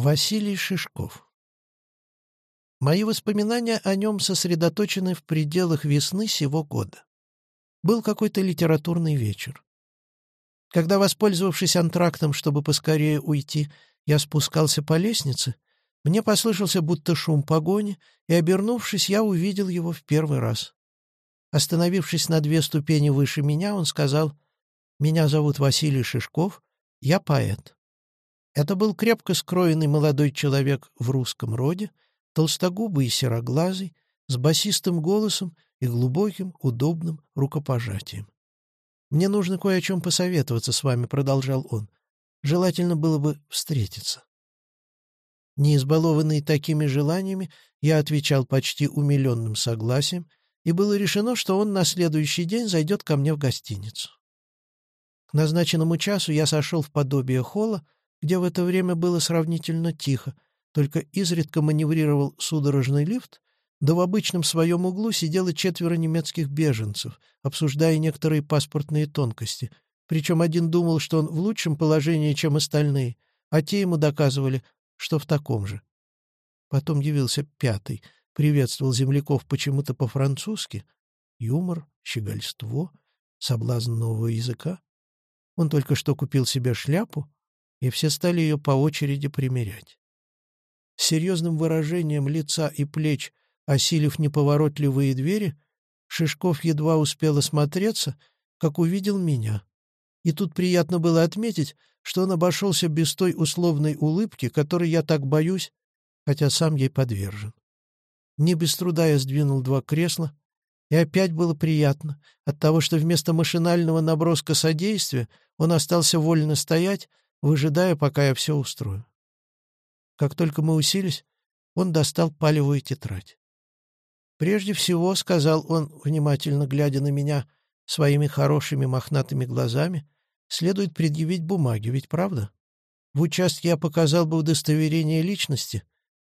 Василий Шишков Мои воспоминания о нем сосредоточены в пределах весны сего года. Был какой-то литературный вечер. Когда, воспользовавшись антрактом, чтобы поскорее уйти, я спускался по лестнице, мне послышался будто шум погони, и, обернувшись, я увидел его в первый раз. Остановившись на две ступени выше меня, он сказал, «Меня зовут Василий Шишков, я поэт». Это был крепко скроенный молодой человек в русском роде, толстогубый и сероглазый, с басистым голосом и глубоким, удобным рукопожатием. «Мне нужно кое о чем посоветоваться с вами», — продолжал он. «Желательно было бы встретиться». Не избалованный такими желаниями, я отвечал почти умиленным согласием, и было решено, что он на следующий день зайдет ко мне в гостиницу. К назначенному часу я сошел в подобие холла, где в это время было сравнительно тихо, только изредка маневрировал судорожный лифт, да в обычном своем углу сидело четверо немецких беженцев, обсуждая некоторые паспортные тонкости. Причем один думал, что он в лучшем положении, чем остальные, а те ему доказывали, что в таком же. Потом явился пятый, приветствовал земляков почему-то по-французски. Юмор, щегольство, соблазн нового языка. Он только что купил себе шляпу, и все стали ее по очереди примерять. С серьезным выражением лица и плеч, осилив неповоротливые двери, Шишков едва успел осмотреться, как увидел меня. И тут приятно было отметить, что он обошелся без той условной улыбки, которой я так боюсь, хотя сам ей подвержен. Не без труда я сдвинул два кресла, и опять было приятно от того, что вместо машинального наброска содействия он остался вольно стоять, выжидая, пока я все устрою. Как только мы уселись, он достал палевую тетрадь. «Прежде всего», — сказал он, внимательно глядя на меня своими хорошими мохнатыми глазами, «следует предъявить бумаги, ведь правда? В участке я показал бы удостоверение личности,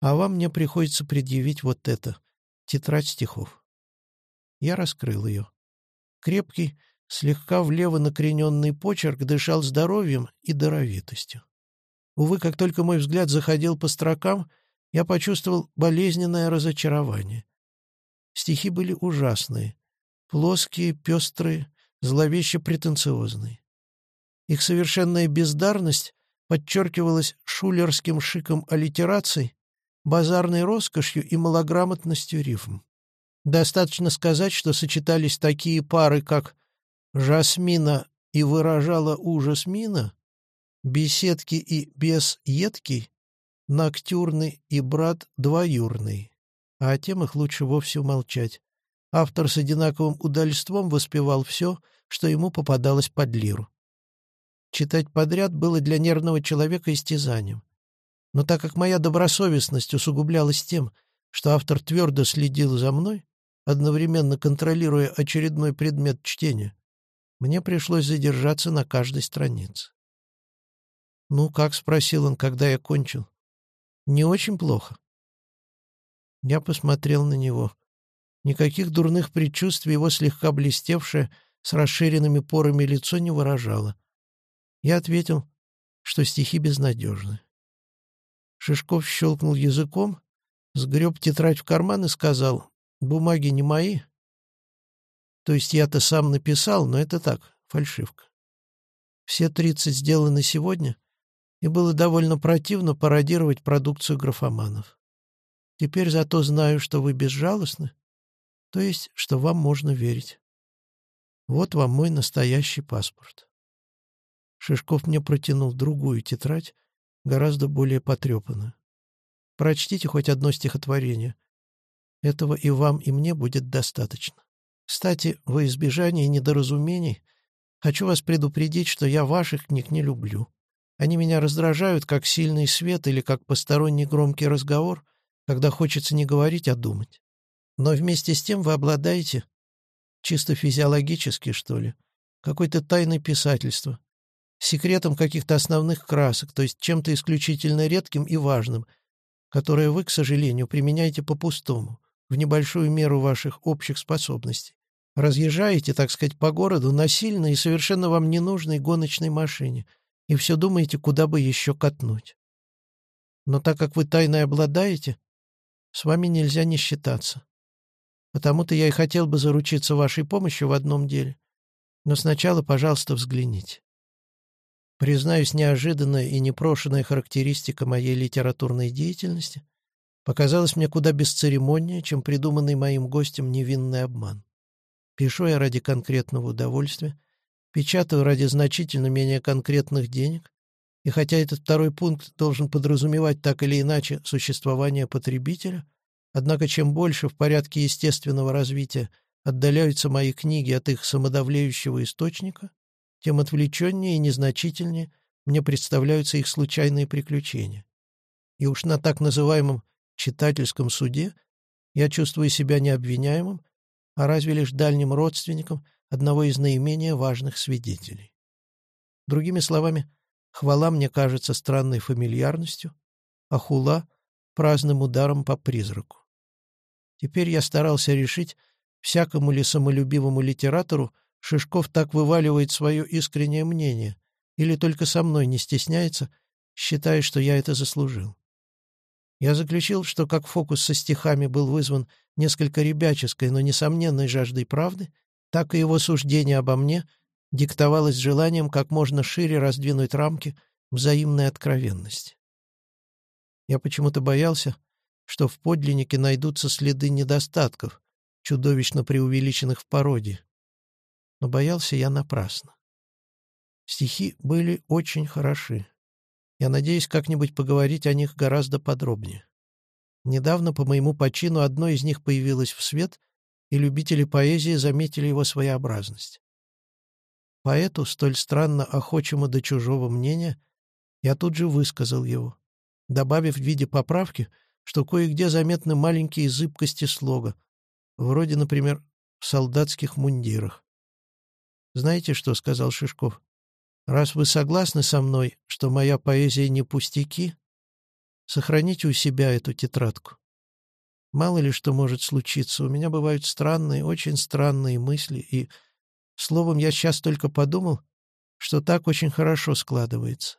а вам мне приходится предъявить вот это — тетрадь стихов». Я раскрыл ее. Крепкий, Слегка влево накрененный почерк дышал здоровьем и даровитостью. Увы, как только мой взгляд заходил по строкам, я почувствовал болезненное разочарование. Стихи были ужасные, плоские, пестрые, зловеще претенциозные. Их совершенная бездарность подчеркивалась шулерским шиком аллитераций, базарной роскошью и малограмотностью рифм. Достаточно сказать, что сочетались такие пары, как Жасмина и выражала ужас мина, беседки и бес едкий, ноктюрный и брат двоюрный. А о темах лучше вовсе умолчать. Автор с одинаковым удальством воспевал все, что ему попадалось под лиру. Читать подряд было для нервного человека истязанием. Но так как моя добросовестность усугублялась тем, что автор твердо следил за мной, одновременно контролируя очередной предмет чтения, мне пришлось задержаться на каждой странице. «Ну, как?» — спросил он, когда я кончил. «Не очень плохо». Я посмотрел на него. Никаких дурных предчувствий его слегка блестевшее, с расширенными порами лицо не выражало. Я ответил, что стихи безнадежны. Шишков щелкнул языком, сгреб тетрадь в карман и сказал, «Бумаги не мои, то есть я-то сам написал, но это так, фальшивка. Все тридцать сделаны сегодня, и было довольно противно пародировать продукцию графоманов. Теперь зато знаю, что вы безжалостны, то есть, что вам можно верить. Вот вам мой настоящий паспорт. Шишков мне протянул другую тетрадь, гораздо более потрепанную. Прочтите хоть одно стихотворение. Этого и вам, и мне будет достаточно. Кстати, во избежание недоразумений хочу вас предупредить, что я ваших книг не люблю. Они меня раздражают, как сильный свет или как посторонний громкий разговор, когда хочется не говорить, а думать. Но вместе с тем вы обладаете, чисто физиологически, что ли, какой-то тайной писательства, секретом каких-то основных красок, то есть чем-то исключительно редким и важным, которое вы, к сожалению, применяете по-пустому, в небольшую меру ваших общих способностей. Разъезжаете, так сказать, по городу на сильной и совершенно вам ненужной гоночной машине и все думаете, куда бы еще катнуть. Но так как вы тайной обладаете, с вами нельзя не считаться. Потому-то я и хотел бы заручиться вашей помощью в одном деле. Но сначала, пожалуйста, взгляните. Признаюсь, неожиданная и непрошенная характеристика моей литературной деятельности показалась мне куда бесцеремоннее, чем придуманный моим гостем невинный обман. Пишу я ради конкретного удовольствия, печатаю ради значительно менее конкретных денег, и хотя этот второй пункт должен подразумевать так или иначе существование потребителя, однако чем больше в порядке естественного развития отдаляются мои книги от их самодавлеющего источника, тем отвлеченнее и незначительнее мне представляются их случайные приключения. И уж на так называемом читательском суде я чувствую себя не обвиняемым, а разве лишь дальним родственником одного из наименее важных свидетелей. Другими словами, Хвала мне кажется странной фамильярностью, а хула — праздным ударом по призраку. Теперь я старался решить, всякому ли самолюбивому литератору Шишков так вываливает свое искреннее мнение, или только со мной не стесняется, считая, что я это заслужил. Я заключил, что как фокус со стихами был вызван несколько ребяческой, но несомненной жаждой правды, так и его суждение обо мне диктовалось желанием как можно шире раздвинуть рамки взаимной откровенности. Я почему-то боялся, что в подлиннике найдутся следы недостатков, чудовищно преувеличенных в пародии. Но боялся я напрасно. Стихи были очень хороши. Я надеюсь как-нибудь поговорить о них гораздо подробнее. Недавно по моему почину одно из них появилось в свет, и любители поэзии заметили его своеобразность. Поэту, столь странно охочему до чужого мнения, я тут же высказал его, добавив в виде поправки, что кое-где заметны маленькие зыбкости слога, вроде, например, в солдатских мундирах. «Знаете что?» — сказал Шишков. «Раз вы согласны со мной, что моя поэзия не пустяки, сохраните у себя эту тетрадку. Мало ли что может случиться, у меня бывают странные, очень странные мысли, и Словом, я сейчас только подумал, что так очень хорошо складывается.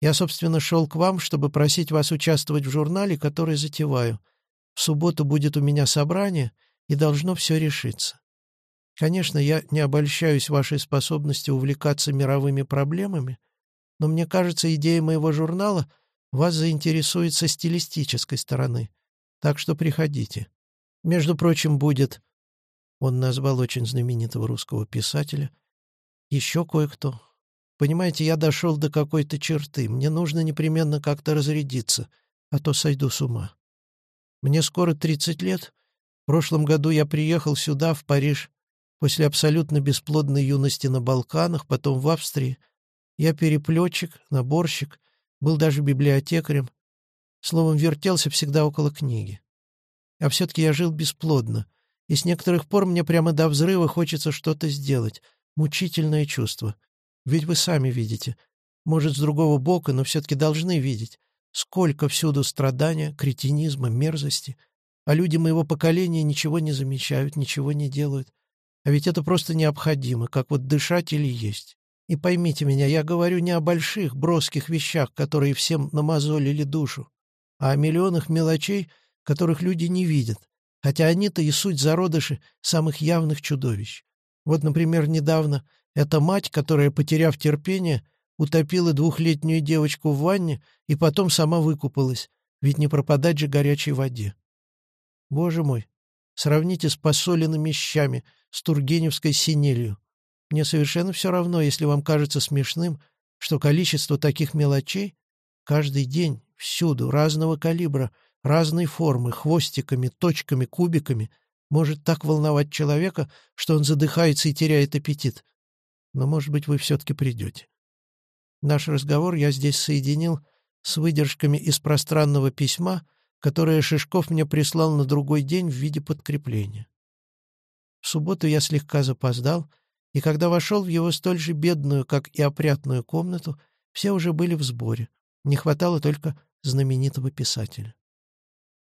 Я, собственно, шел к вам, чтобы просить вас участвовать в журнале, который затеваю. В субботу будет у меня собрание, и должно все решиться. Конечно, я не обольщаюсь вашей способностью увлекаться мировыми проблемами, но мне кажется, идея моего журнала вас заинтересует со стилистической стороны. Так что приходите. Между прочим, будет он назвал очень знаменитого русского писателя. Еще кое-кто. Понимаете, я дошел до какой-то черты. Мне нужно непременно как-то разрядиться, а то сойду с ума. Мне скоро 30 лет. В прошлом году я приехал сюда, в Париж, после абсолютно бесплодной юности на Балканах, потом в Австрии. Я переплетчик, наборщик, был даже библиотекарем. Словом, вертелся всегда около книги. А все-таки я жил бесплодно — и с некоторых пор мне прямо до взрыва хочется что-то сделать. Мучительное чувство. Ведь вы сами видите. Может, с другого бока, но все-таки должны видеть. Сколько всюду страдания, кретинизма, мерзости. А люди моего поколения ничего не замечают, ничего не делают. А ведь это просто необходимо, как вот дышать или есть. И поймите меня, я говорю не о больших, броских вещах, которые всем намазолили душу, а о миллионах мелочей, которых люди не видят, хотя они-то и суть зародыши самых явных чудовищ. Вот, например, недавно эта мать, которая, потеряв терпение, утопила двухлетнюю девочку в ванне и потом сама выкупалась, ведь не пропадать же горячей воде. Боже мой, сравните с посоленными щами, с тургеневской синелью. Мне совершенно все равно, если вам кажется смешным, что количество таких мелочей каждый день, всюду, разного калибра — разной формы, хвостиками, точками, кубиками, может так волновать человека, что он задыхается и теряет аппетит. Но, может быть, вы все-таки придете. Наш разговор я здесь соединил с выдержками из пространного письма, которое Шишков мне прислал на другой день в виде подкрепления. В субботу я слегка запоздал, и когда вошел в его столь же бедную, как и опрятную комнату, все уже были в сборе. Не хватало только знаменитого писателя.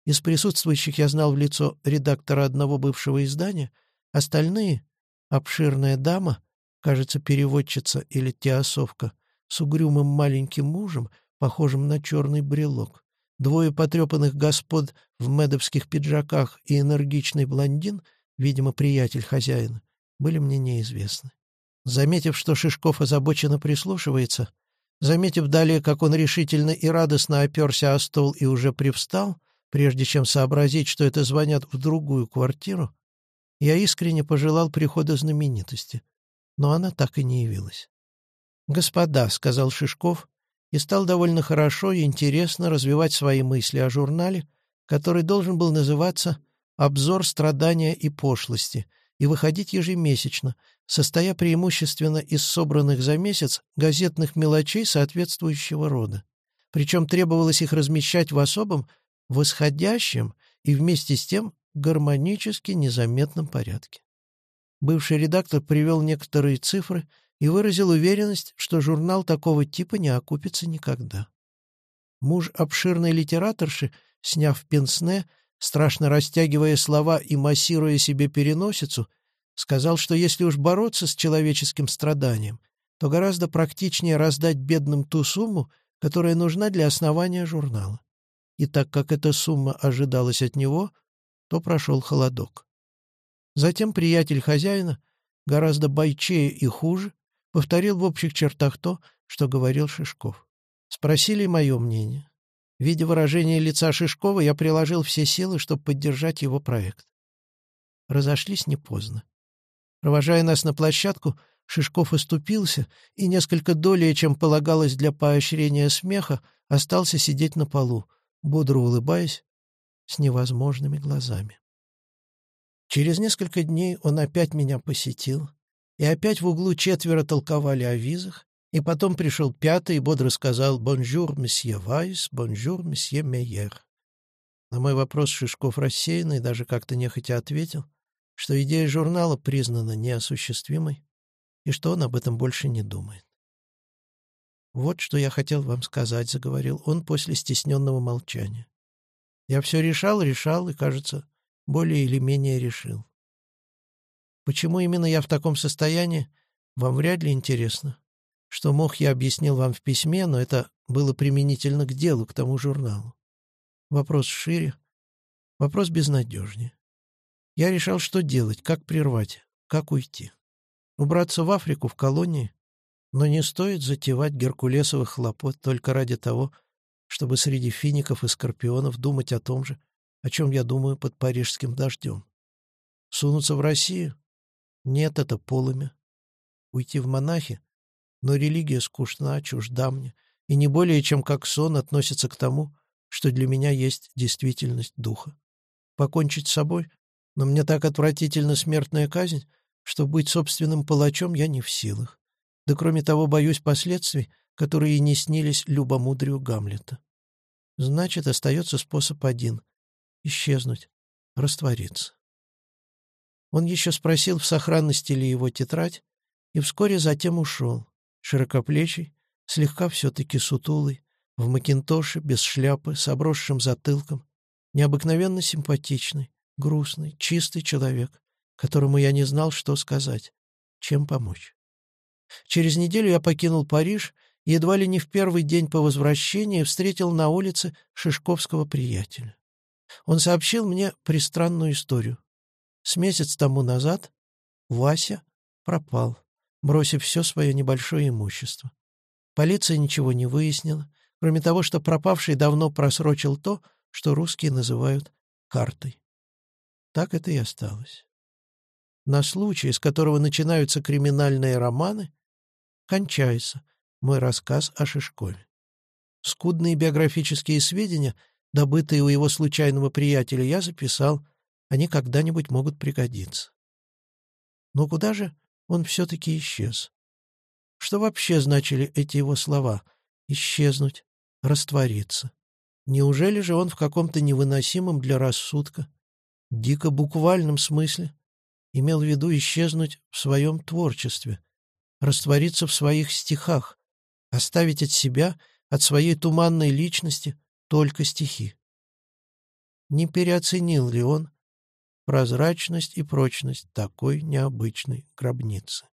Из присутствующих я знал в лицо редактора одного бывшего издания, остальные — обширная дама, кажется, переводчица или теосовка, с угрюмым маленьким мужем, похожим на черный брелок, двое потрепанных господ в медовских пиджаках и энергичный блондин, видимо, приятель хозяина, были мне неизвестны. Заметив, что Шишков озабоченно прислушивается, заметив далее, как он решительно и радостно оперся о стол и уже привстал, прежде чем сообразить, что это звонят в другую квартиру, я искренне пожелал прихода знаменитости, но она так и не явилась. «Господа», — сказал Шишков, и стал довольно хорошо и интересно развивать свои мысли о журнале, который должен был называться «Обзор страдания и пошлости» и выходить ежемесячно, состоя преимущественно из собранных за месяц газетных мелочей соответствующего рода. Причем требовалось их размещать в особом, восходящем и вместе с тем гармонически незаметном порядке. Бывший редактор привел некоторые цифры и выразил уверенность, что журнал такого типа не окупится никогда. Муж обширной литераторши, сняв пенсне, страшно растягивая слова и массируя себе переносицу, сказал, что если уж бороться с человеческим страданием, то гораздо практичнее раздать бедным ту сумму, которая нужна для основания журнала. И так как эта сумма ожидалась от него, то прошел холодок. Затем приятель хозяина, гораздо бойчее и хуже, повторил в общих чертах то, что говорил Шишков. Спросили мое мнение. Видя выражение лица Шишкова, я приложил все силы, чтобы поддержать его проект. Разошлись не поздно. Провожая нас на площадку, Шишков оступился и несколько долее, чем полагалось для поощрения смеха, остался сидеть на полу, бодро улыбаясь, с невозможными глазами. Через несколько дней он опять меня посетил, и опять в углу четверо толковали о визах, и потом пришел пятый и бодро сказал «Bonjour, месье Вайс, bonjour, месье Мейер». На мой вопрос Шишков рассеянно и даже как-то нехотя ответил, что идея журнала признана неосуществимой и что он об этом больше не думает. «Вот что я хотел вам сказать», — заговорил он после стесненного молчания. «Я все решал, решал и, кажется, более или менее решил. Почему именно я в таком состоянии, вам вряд ли интересно. Что мог, я объяснил вам в письме, но это было применительно к делу, к тому журналу. Вопрос шире, вопрос безнадежнее. Я решал, что делать, как прервать, как уйти. Убраться в Африку, в колонии, но не стоит затевать геркулесовых хлопот только ради того, чтобы среди фиников и скорпионов думать о том же, о чем я думаю под парижским дождем. Сунуться в Россию? Нет, это полымя. Уйти в монахи? Но религия скучна, чужда мне, и не более чем как сон относится к тому, что для меня есть действительность духа. Покончить с собой? Но мне так отвратительно смертная казнь, что быть собственным палачом я не в силах. Да кроме того, боюсь последствий, которые и не снились любомудрию Гамлета. Значит, остается способ один — исчезнуть, раствориться. Он еще спросил, в сохранности ли его тетрадь, и вскоре затем ушел, широкоплечий, слегка все-таки сутулый, в макинтоше, без шляпы, с обросшим затылком, необыкновенно симпатичный, грустный, чистый человек, которому я не знал, что сказать, чем помочь. Через неделю я покинул Париж и едва ли не в первый день по возвращении встретил на улице шишковского приятеля. Он сообщил мне пристранную историю. С месяц тому назад Вася пропал, бросив все свое небольшое имущество. Полиция ничего не выяснила, кроме того, что пропавший давно просрочил то, что русские называют картой. Так это и осталось. На случай, с которого начинаются криминальные романы, кончается мой рассказ о Шишкове. Скудные биографические сведения, добытые у его случайного приятеля, я записал — они когда-нибудь могут пригодиться. Но куда же он все-таки исчез? Что вообще значили эти его слова «исчезнуть», «раствориться»? Неужели же он в каком-то невыносимом для рассудка, дико буквальном смысле имел в виду исчезнуть в своем творчестве, раствориться в своих стихах, оставить от себя, от своей туманной личности только стихи? Не переоценил ли он прозрачность и прочность такой необычной гробницы.